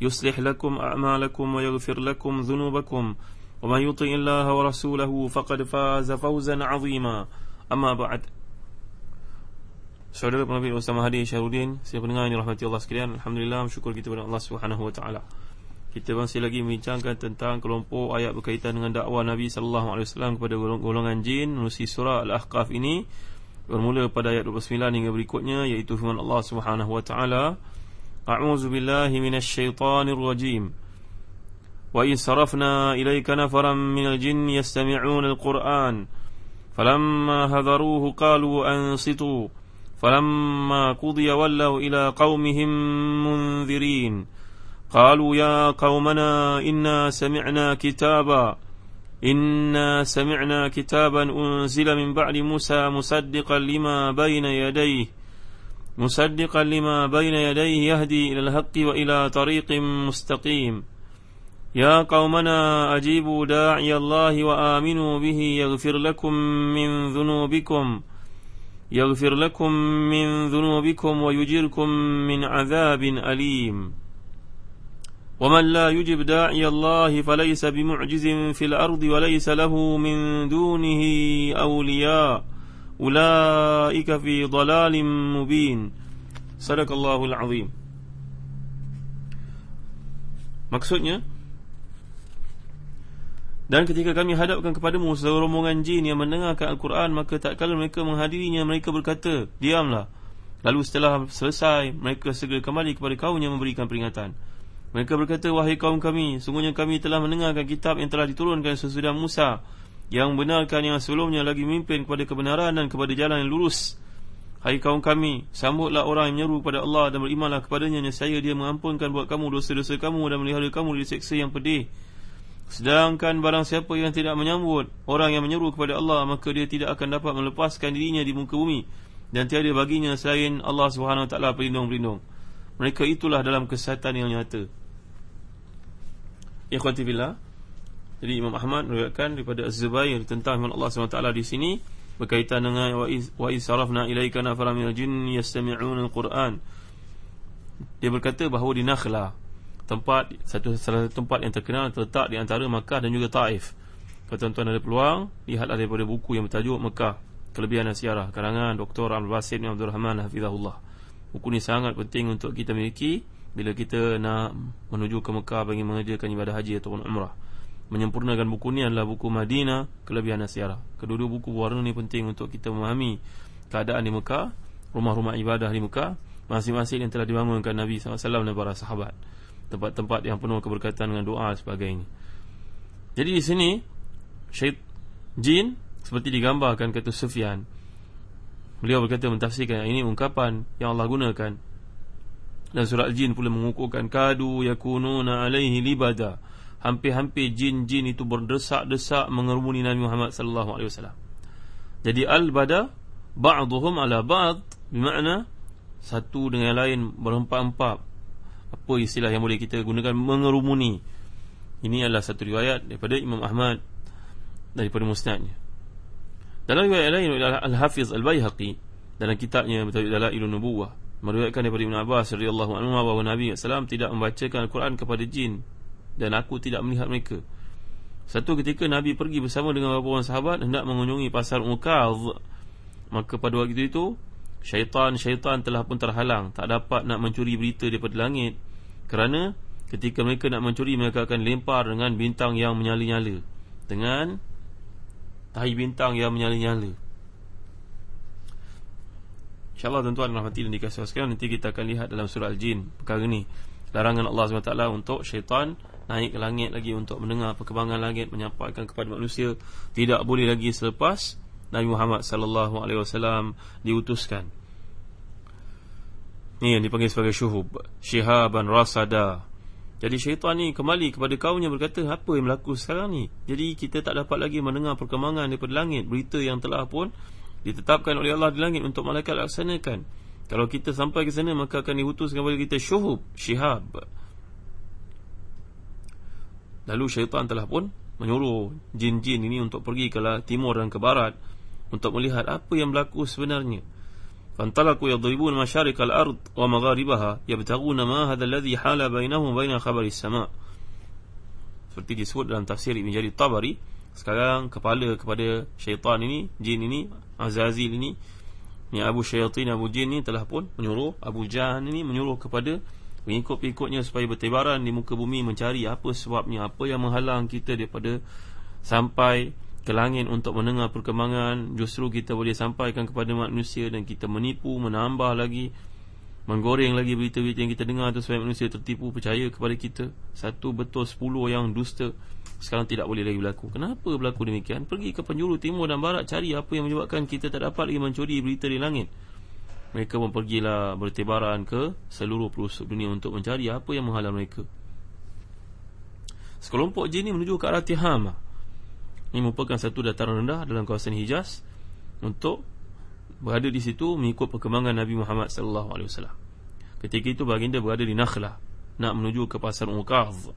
يصلح لكم أعمالكم ويغفر لكم ذنوبكم ومن يطع الله ورسوله فقد فاز فوزا عظيما أما بعد Saudara Nabi Ustaz Mahdi Syarudin Saya pendengar yang dirahmati Allah sekalian Alhamdulillah Syukur kita kepada Allah Subhanahu Wa Taala. Kita masih lagi membincangkan tentang kelompok ayat berkaitan dengan dakwah Nabi Sallallahu Alaihi Wasallam kepada golongan jin melalui surah Al-Ahqaf ini bermula pada ayat 29 hingga berikutnya iaitu firman Allah Subhanahu Wa Taala أعوذ بالله من الشيطان الرجيم. وإن صرفنا إليك نفرا من الجن يستمعون القرآن فلما هذروه قالوا أنصتوا فلما قضي ولوا إلى قومهم منذرين. قالوا يا قومنا إنا سمعنا كتابا إنا سمعنا كتابا أنزل من بعد موسى مصدقا لما بين يديه. مصدقا لما بين يديه يهدي إلى الحق وإلى طريق مستقيم. يا قومنا أجيبوا داعي الله وآمنوا به يغفر لكم من ذنوبكم يغفر لكم من ذنوبكم ويجركم من عذاب أليم. ومن لا يجب داعي الله فليس بمعجز في الأرض وليس له من دونه أولياء. Ulaika fi dhalalim mubin. Sadaqallahul azim. Maksudnya Dan ketika kami hadapkan kepadamu Seluruh rombongan jin yang mendengarkan Al-Quran Maka tak kala mereka menghadirinya Mereka berkata Diamlah. Lalu setelah selesai Mereka segera kembali kepada kaum yang memberikan peringatan. Mereka berkata Wahai kaum kami Sungguhnya kami telah mendengarkan kitab yang telah diturunkan sesudah Musa yang benarkan yang sebelumnya lagi memimpin kepada kebenaran dan kepada jalan yang lurus. Hai kaum kami, sambutlah orang yang menyeru kepada Allah dan berimanlah kepadanya saya dia mengampunkan buat kamu dosa-dosa kamu dan melihara kamu dari seksa yang pedih. Sedangkan barang siapa yang tidak menyambut orang yang menyeru kepada Allah maka dia tidak akan dapat melepaskan dirinya di muka bumi dan tiada baginya selain Allah taala pelindung-pelindung. Mereka itulah dalam kesihatan yang nyata. Ikhwati billah, jadi Imam Ahmad meriwayatkan daripada Az-Zubair tentang firman Allah SWT di sini berkaitan dengan wa isarafna ilaika nafara minal jinn yastami'una al-Quran. Dia berkata bahawa di Nakhla tempat satu salah satu tempat yang terkenal terletak di antara Makkah dan juga Taif. Kalau tuan-tuan ada peluang, lihatlah daripada buku yang bertajuk Mekah Kelebihan Asyarah karangan Dr. Abdul Basit bin Abdul Rahman Hafizahullah. Buku ni sangat penting untuk kita miliki bila kita nak menuju ke Mekah bagi mengerjakan ibadah haji ataupun umrah menyempurnakan buku ni adalah buku Madinah Kelebihan Asyarah Kedua-dua buku warna ni penting untuk kita memahami keadaan di Mekah Rumah-rumah ibadah di Mekah Masing-masing yang telah dibangunkan Nabi SAW dan para sahabat. Tempat-tempat yang penuh keberkatan dengan doa sebagainya. Jadi di sini Syait Jin Seperti digambarkan kata Sufyan. Beliau berkata mentafsirkan Ini ungkapan yang Allah gunakan. Dan surat Jin pula mengukuhkan Kadu yakununa alaihi libada hampir-hampir jin-jin itu berdesak-desak mengerumuni Nabi Muhammad sallallahu alaihi wasallam. Jadi al-bada ba'dhum ala ba'd bermakna satu dengan lain berempat-empat. Apa istilah yang boleh kita gunakan mengerumuni. Ini adalah satu riwayat daripada Imam Ahmad daripada musnadnya. Dalam riwayat lain Al-Hafiz Al-Baihaqi dalam kitabnya bertajuk Dalailun Nubuwah meriwayatkan daripada Ibn Abbas radhiyallahu anhu bahawa Nabi sallallahu tidak membacakan Al-Quran kepada jin dan aku tidak melihat mereka. Satu ketika Nabi pergi bersama dengan beberapa orang sahabat hendak mengunjungi pasar Uqadh. Maka pada waktu itu syaitan-syaitan telah pun terhalang, tak dapat nak mencuri berita daripada langit. Kerana ketika mereka nak mencuri mereka akan lempar dengan bintang yang menyala-nyala dengan tahi bintang yang menyala-nyala. InsyaAllah tuan-tuan rahmati dan dikasih sekalian Nanti kita akan lihat dalam surah Al-Jin Perkara ni Larangan Allah SWT untuk syaitan Naik ke langit lagi untuk mendengar perkembangan langit Menyampaikan kepada manusia Tidak boleh lagi selepas Nabi Muhammad SAW diutuskan Ni yang dipanggil sebagai syuhub Syihaban rasada Jadi syaitan ni kembali kepada kaumnya berkata Apa yang berlaku sekarang ni Jadi kita tak dapat lagi mendengar perkembangan daripada langit Berita yang telah pun ditetapkan oleh Allah di langit untuk malaikat laksanakan. Kalau kita sampai ke sana maka akan diutuskan kepada kita syuhub, syihab. Lalu syaitan telah pun menyuruh jin-jin ini untuk pergi ke timur dan ke barat untuk melihat apa yang berlaku sebenarnya. Fantalaku yadribun masyarik al-ard wa magharibaha yabtaguna ma hadha alladhi hala bainahum baina khabari as-sama'. Seperti disebut dalam tafsir Ibn Jarir Tabari, sekarang kepala kepada syaitan ini, jin ini Azazil ini Ni Abu Syaitin Abu Jin ni telah pun menyuruh Abu Jahan ini menyuruh kepada Pengikut-pengikutnya supaya bertebaran di muka bumi Mencari apa sebabnya Apa yang menghalang kita daripada Sampai ke langit untuk mendengar perkembangan. Justru kita boleh sampaikan kepada manusia Dan kita menipu, menambah lagi Menggoreng lagi berita-berita yang kita dengar tu Supaya manusia tertipu, percaya kepada kita. Satu betul sepuluh yang dusta sekarang tidak boleh lagi berlaku. Kenapa berlaku demikian? Pergi ke penjuru timur dan barat Cari apa yang menyebabkan kita tak dapat lagi mencuri berita di langit Mereka pun pergilah bertebaran ke seluruh pelosok dunia Untuk mencari apa yang menghalang mereka. Sekelompok jin ini menuju ke arah Tihama Ini merupakan satu dataran rendah dalam kawasan Hijaz Untuk berada di situ mengikut perkembangan Nabi Muhammad SAW Ketika itu baginda berada di Nakhlah Nak menuju ke pasar Uqadh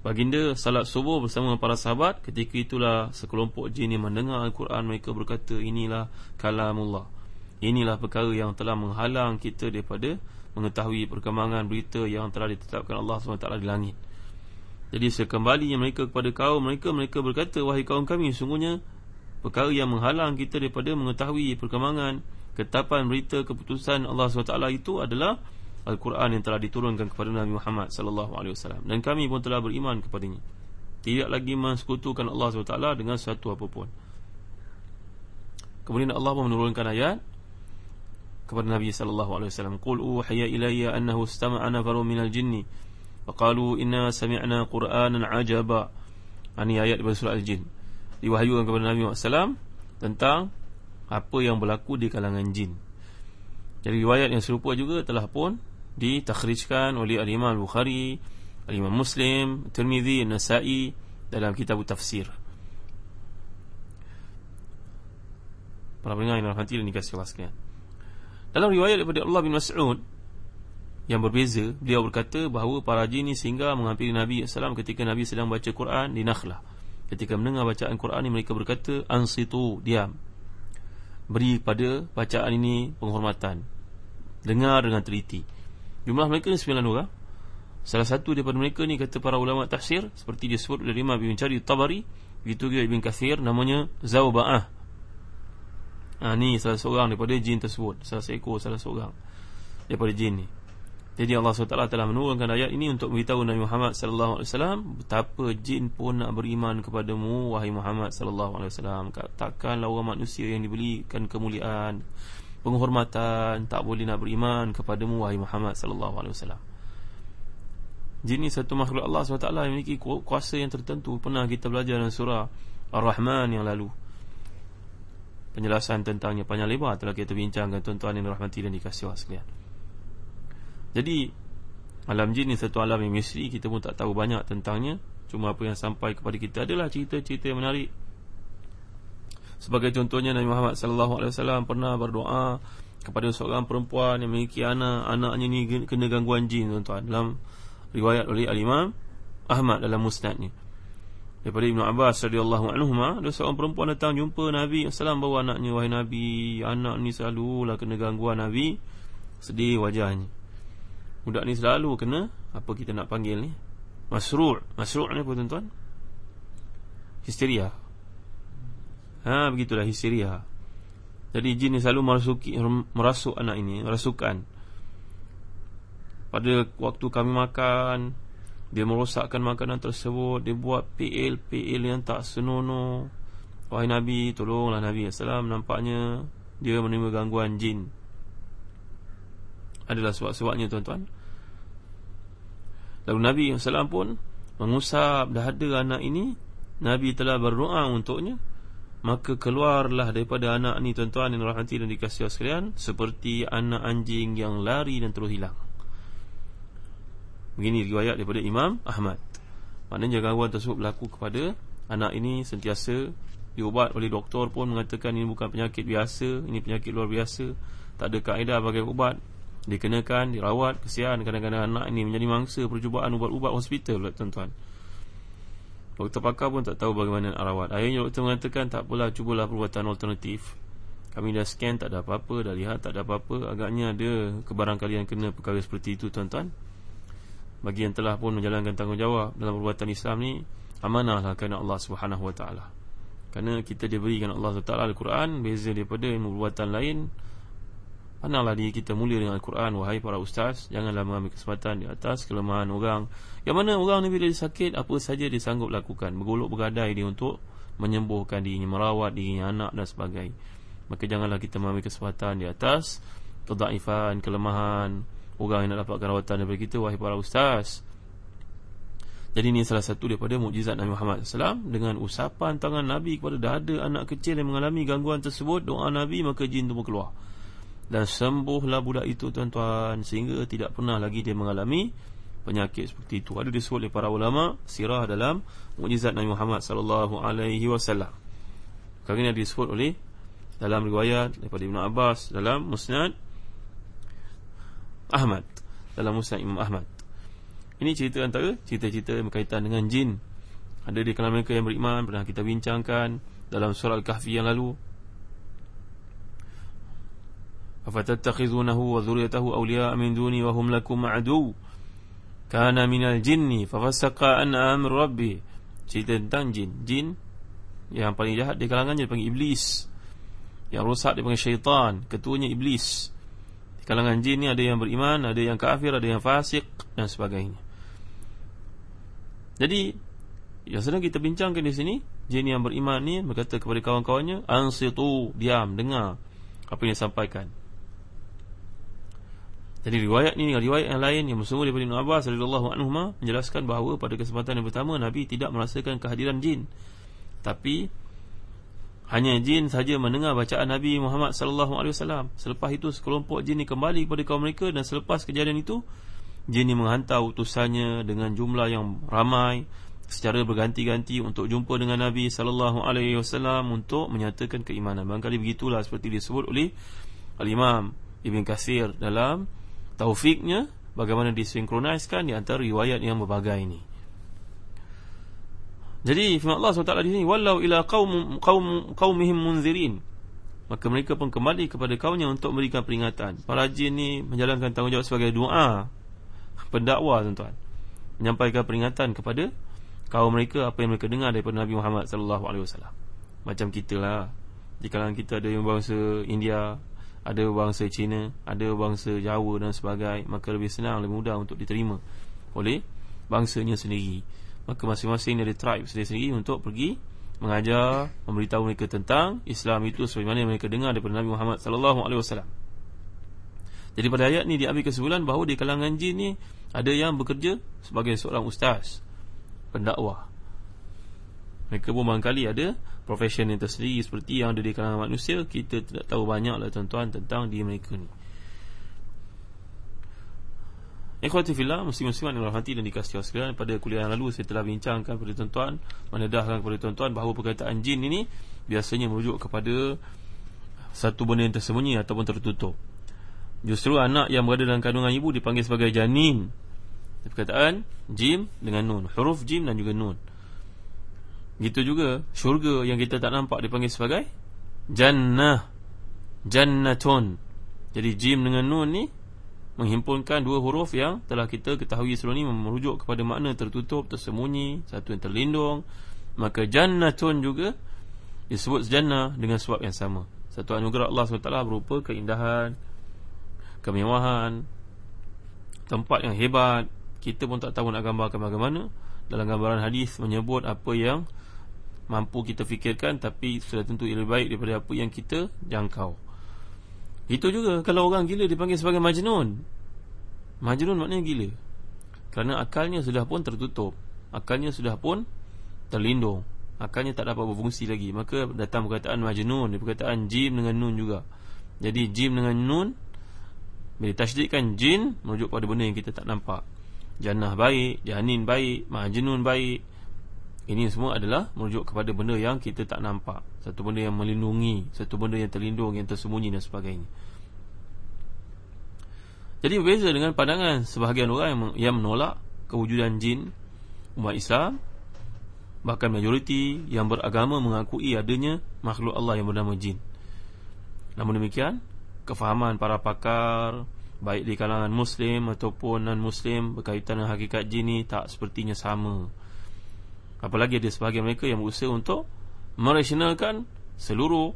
Baginda salat subuh bersama para sahabat. Ketika itulah sekelompok jin yang mendengar Al-Quran Mereka berkata inilah kalamullah Inilah perkara yang telah menghalang kita daripada Mengetahui perkembangan berita yang telah ditetapkan Allah SWT di langit Jadi sekembalinya mereka kepada kaum mereka Mereka berkata wahai kaum kami Sungguhnya perkara yang menghalang kita daripada mengetahui perkembangan Ketetapan berita keputusan Allah SWT itu adalah Al-Quran yang telah diturunkan kepada Nabi Muhammad wasallam dan kami pun telah beriman kepadanya. Tidak lagi mensekutukan Allah SWT dengan sesuatu apapun. Kemudian Allah pun menurunkan ayat kepada Nabi sallallahu alaihi wasallam, "Qul uhiya ilayya annahu istama'a nafarun minal jinni faqalu inna sami'na Qur'anan 'ajaba." Ini ayat daripada surah Al-Jin. Diwahyukan kepada Nabi SAW tentang apa yang berlaku di kalangan jin. Jadi riwayat yang serupa juga telah pun ditakhrijkan oleh al-Imam Al-Bukhari, al-Imam Muslim, Tirmizi, An-Nasa'i dalam kitab tafsir. Para pendengar yang rahmati dan dikasihi Allah sekalian. Dalam riwayat daripada Allah bin Mas'ud yang berbeza, beliau berkata bahawa para jin ini singgah menghampiri Nabi SAW ketika Nabi sedang baca Quran di Nakhlah. Ketika mendengar bacaan Quran ini mereka berkata, "Ansitu, diam." Beri pada bacaan ini penghormatan. Dengar dengan teliti. Jumlah mereka ni sembilan orang Salah satu daripada mereka ni kata para ulama tafsir Seperti disebut oleh Imam Ibn Cari Tabari Begitu juga Ibn Kathir Namanya Zawba'ah ha, Ni salah seorang daripada jin tersebut. Salah seekor salah seorang Daripada jin ni. Jadi Allah SWT telah menurunkan ayat ini Untuk beritahu Nabi Muhammad SAW Betapa jin pun nak beriman kepadamu Wahai Muhammad SAW. Takkanlah orang manusia yang diberikan kemuliaan penghormatan tak boleh nak beriman kepadamu wahai Muhammad wasallam. Jin ni satu makhluk Allah SWT yang memiliki kuasa yang tertentu. Pernah kita belajar dalam surah Ar-Rahman yang lalu Penjelasan tentangnya panjang lebar Telah kita bincangkan. Tuan-tuan yang rahmati dan dikasih Allah sekalian. Jadi Alam jin ni satu alam yang misteri Kita pun tak tahu banyak tentangnya. Cuma apa yang sampai kepada kita adalah cerita-cerita yang menarik. Sebagai contohnya Nabi Muhammad sallallahu alaihi wasallam pernah berdoa kepada seorang perempuan yang memiliki anak, anaknya ni kena gangguan jin tuan-tuan. Dalam riwayat oleh al-Imam Ahmad dalam musnadnya. Daripada Ibnu Abbas radhiyallahu anhu ada seorang perempuan datang jumpa Nabi sallallahu bawa anaknya wahai Nabi, anak ni selalulah kena gangguan Nabi. Sedih wajahnya. Budak ni selalu kena apa kita nak panggil ni? Masru'. Masru' ni apa tuan-tuan? Histeria. Ha begitulah histeria. Jadi jin ni selalu merasuki merasuk anak ini, merasukan. Pada waktu kami makan, dia merosakkan makanan tersebut, dia buat PL PL yang tak senonoh. Wahai Nabi tolonglah Nabi SAW Nampaknya dia menerima gangguan jin. Adalah sebab-sebabnya tuan-tuan. Lalu Nabi SAW pun Mengusap dahada anak ini. Nabi telah berdoa untuknya. Maka keluarlah daripada anak ni tuan-tuan Yang rahmati dan dikasih sekalian Seperti anak anjing yang lari dan terus hilang Begini riwayat daripada Imam Ahmad. Maknanya gangguan tersebut berlaku kepada Anak ini sentiasa Diobat oleh doktor pun mengatakan Ini bukan penyakit biasa Ini penyakit luar biasa. Tak ada kaedah bagi ubat. Dikenakan, dirawat, kesian. Kadang-kadang anak ini menjadi mangsa Percubaan ubat-ubat hospital tuan-tuan. Doktor pakar pun tak tahu bagaimana nak rawat. Akhirnya doktor mengatakan tak apalah Cubalah perubatan alternatif. Kami dah scan tak ada apa-apa. Dah lihat tak ada apa-apa. Agaknya ada kebarangkalian kena perkara seperti itu tuan-tuan Bagi yang telah pun menjalankan tanggungjawab Dalam perubatan Islam ni Amanahlah kerana Allah Subhanahu SWT Kerana kita diberikan Allah SWT Al-Quran Beza daripada ilmu perubatan lain Pandanglah diri kita mulia dengan Al-Quran. Wahai para ustaz Janganlah mengambil kesempatan di atas kelemahan orang. Yang mana orang ni bila dia sakit Apa saja dia sanggup lakukan. Bergolok bergadai dia untuk Menyembuhkan dirinya Merawat dirinya anak dan sebagainya. Maka janganlah kita mengambil kesempatan di atas Kedaifan, kelemahan Orang yang nak dapatkan rawatan daripada kita Wahai para ustaz. Jadi ini salah satu daripada mukjizat Nabi Muhammad SAW Dengan usapan tangan Nabi kepada dada anak kecil yang mengalami gangguan tersebut Doa Nabi maka jin itu keluar. Dan sembuhlah budak itu tuan-tuan sehingga tidak pernah lagi dia mengalami penyakit seperti itu. Ada disebut oleh para ulama sirah dalam mukjizat Nabi Muhammad sallallahu alaihi wasallam. Kali ini disebut oleh dalam riwayat daripada Ibnu Abbas dalam Musnad Ahmad dalam Musnad Imam Ahmad. Ini cerita antara cerita-cerita berkaitan dengan jin. Ada di kalangan mereka yang beriman pernah kita bincangkan dalam surah Al-Kahfi yang lalu. Afatattakhizunahu wa dhuriyatahu awliya'a min duni wa hum lakum adu. Kana minal jinni fafasaqa an amr rabbi. Cerita tentang jin. Jin yang paling jahat di kalangan dia panggil iblis. Yang rosak dia panggil syaitan, ketuanya iblis kalangan jin ni ada yang beriman ada yang kafir ada yang fasik dan sebagainya jadi yang sedang kita bincangkan di sini jin yang beriman ni berkata kepada kawan-kawannya ansitu diam dengar apa yang disampaikan jadi riwayat ini dengan riwayat yang lain yang bersumber daripada Ibn Abbas radhiyallahu anhu menjelaskan bahawa pada kesempatan yang pertama Nabi tidak merasakan kehadiran jin. Tapi hanya jin saja mendengar bacaan Nabi Muhammad sallallahu alaihi wasallam. Selepas itu sekelompok jin ini kembali kepada kaum mereka dan selepas kejadian itu jin ini menghantar utusannya dengan jumlah yang ramai secara berganti-ganti untuk jumpa dengan Nabi sallallahu alaihi wasallam untuk menyatakan keimanan. Barangkali begitulah seperti disebut oleh Al-Imam Ibn Katsir dalam taufiknya bagaimana disinkroniskan di antara riwayat yang berbagai ini. Jadi firman Allah SWT di sini wallau ila qaum qaum qaumihim munzirin maka mereka pun kembali kepada kaumnya untuk memberikan peringatan. Para jin ni menjalankan tanggungjawab sebagai doa pendakwa tuan-tuan. Menyampaikan peringatan kepada kaum mereka apa yang mereka dengar daripada Nabi Muhammad sallallahu alaihi wasallam. Macam kita lah. Di kalangan kita ada yang bangsa India, ada bangsa Cina, ada bangsa Jawa dan sebagainya, maka lebih senang lebih mudah untuk diterima oleh bangsanya sendiri. Maka masing-masing dari tribe sendiri-sendiri untuk pergi mengajar, memberitahu mereka tentang Islam itu sebagaimana mereka dengar daripada Nabi Muhammad sallallahu alaihi wasallam. Jadi pada ayat ni diambil kesimpulan bahawa di kalangan jin ni ada yang bekerja sebagai seorang ustaz, pendakwah. Mereka pun barangkali ada profession yang tersendiri seperti yang ada di kalangan manusia kita tidak tahu banyak lah tuan-tuan tentang diri mereka ni Ikhwati fillah muslim-musliman yang rahmati dan dikasihi sekalian pada kuliah yang lalu saya telah bincangkan kepada tuan-tuan menedahkan kepada tuan-tuan bahawa perkataan jin ini biasanya merujuk kepada satu benda yang tersembunyi ataupun tertutup. Justru anak yang berada dalam kandungan ibu dipanggil sebagai janin. Perkataan jim dengan nun. Huruf jim dan juga nun. Gitu juga syurga yang kita tak nampak dipanggil sebagai jannah. Jannatun. Jadi jim dengan nun ni menghimpunkan dua huruf yang telah kita ketahui sebelum ni merujuk kepada makna tertutup, tersembunyi, satu yang terlindung. Maka jannatun juga disebut jannah dengan sebab yang sama. Satu anugerah Allah SWT berupa keindahan, kemewahan, tempat yang hebat. Kita pun tak tahu nak gambarkan bagaimana. Dalam gambaran hadis menyebut apa yang mampu kita fikirkan tapi sudah tentu lebih baik daripada apa yang kita jangkau. Itu juga kalau orang gila dipanggil sebagai majnun. Majnun maknanya gila. Kerana akalnya sudah pun tertutup. Akalnya sudah pun terlindung. Akalnya tak dapat berfungsi lagi. Maka datang perkataan majnun, perkataan jim dengan nun juga. Jadi jim dengan nun bila tasydidkan jin merujuk pada benda yang kita tak nampak. Jannah baik, janin baik, majnun baik. Ini semua adalah merujuk kepada benda yang kita tak nampak Satu benda yang melindungi Satu benda yang terlindung, yang tersembunyi dan sebagainya. Jadi berbeza dengan pandangan sebahagian orang yang menolak Kewujudan jin umat Islam Bahkan majoriti yang beragama mengakui adanya makhluk Allah yang bernama jin. Namun demikian Kefahaman para pakar Baik di kalangan Muslim ataupun non-Muslim Berkaitan dengan hakikat jin ini tak sepertinya sama. Apalagi ada sebahagian mereka yang berusaha untuk Merasionalkan seluruh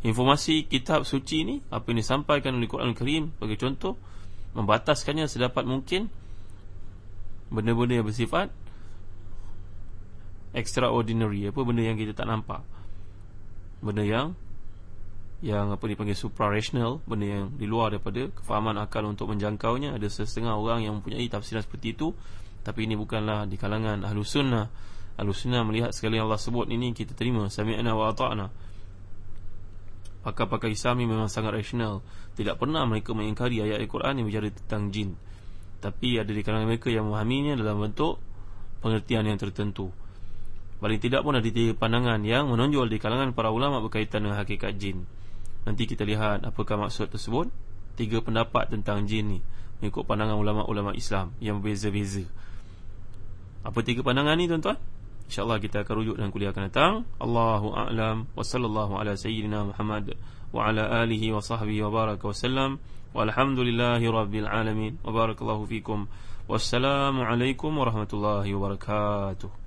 Informasi kitab suci ini Apa yang disampaikan oleh Quran Al-Karim Bagi contoh Membataskannya sedapat mungkin. Benda-benda yang bersifat Extraordinary Apa benda yang kita tak nampak. Benda yang Yang apa dipanggil supra-rational Benda yang di luar daripada Kefahaman akal untuk menjangkaunya. Ada setengah orang yang mempunyai tafsiran seperti itu tapi ini bukanlah di kalangan ahlu sunnah Ahlu sunnah melihat sekali Allah sebut ini Kita terima. Sami'na wa ata'na. Pakar-pakar Islami memang sangat rasional. Tidak pernah mereka mengingkari ayat Al-Quran Yang berbicara tentang jin. Tapi ada di kalangan mereka yang memahaminya Dalam bentuk pengertian yang tertentu. Paling tidak pun ada tiga pandangan Yang menonjol di kalangan para ulama Berkaitan dengan hakikat jin. Nanti kita lihat apakah maksud tersebut. Tiga pendapat tentang jin ni Mengikut pandangan ulama-ulama Islam Yang berbeza-beza. Apa tiga pandangan ni tuan-tuan? InsyaAllah kita akan rujuk dalam kuliah akan datang. Allahu a'lam. Wa sallallahu ala sayyidina Muhammad Wa ala alihi wa sahbihi wa baraka wa sallam. Walhamdulillahi rabbil alamin. Wa barakallahu fikum. Wassalamualaikum warahmatullahi wabarakatuh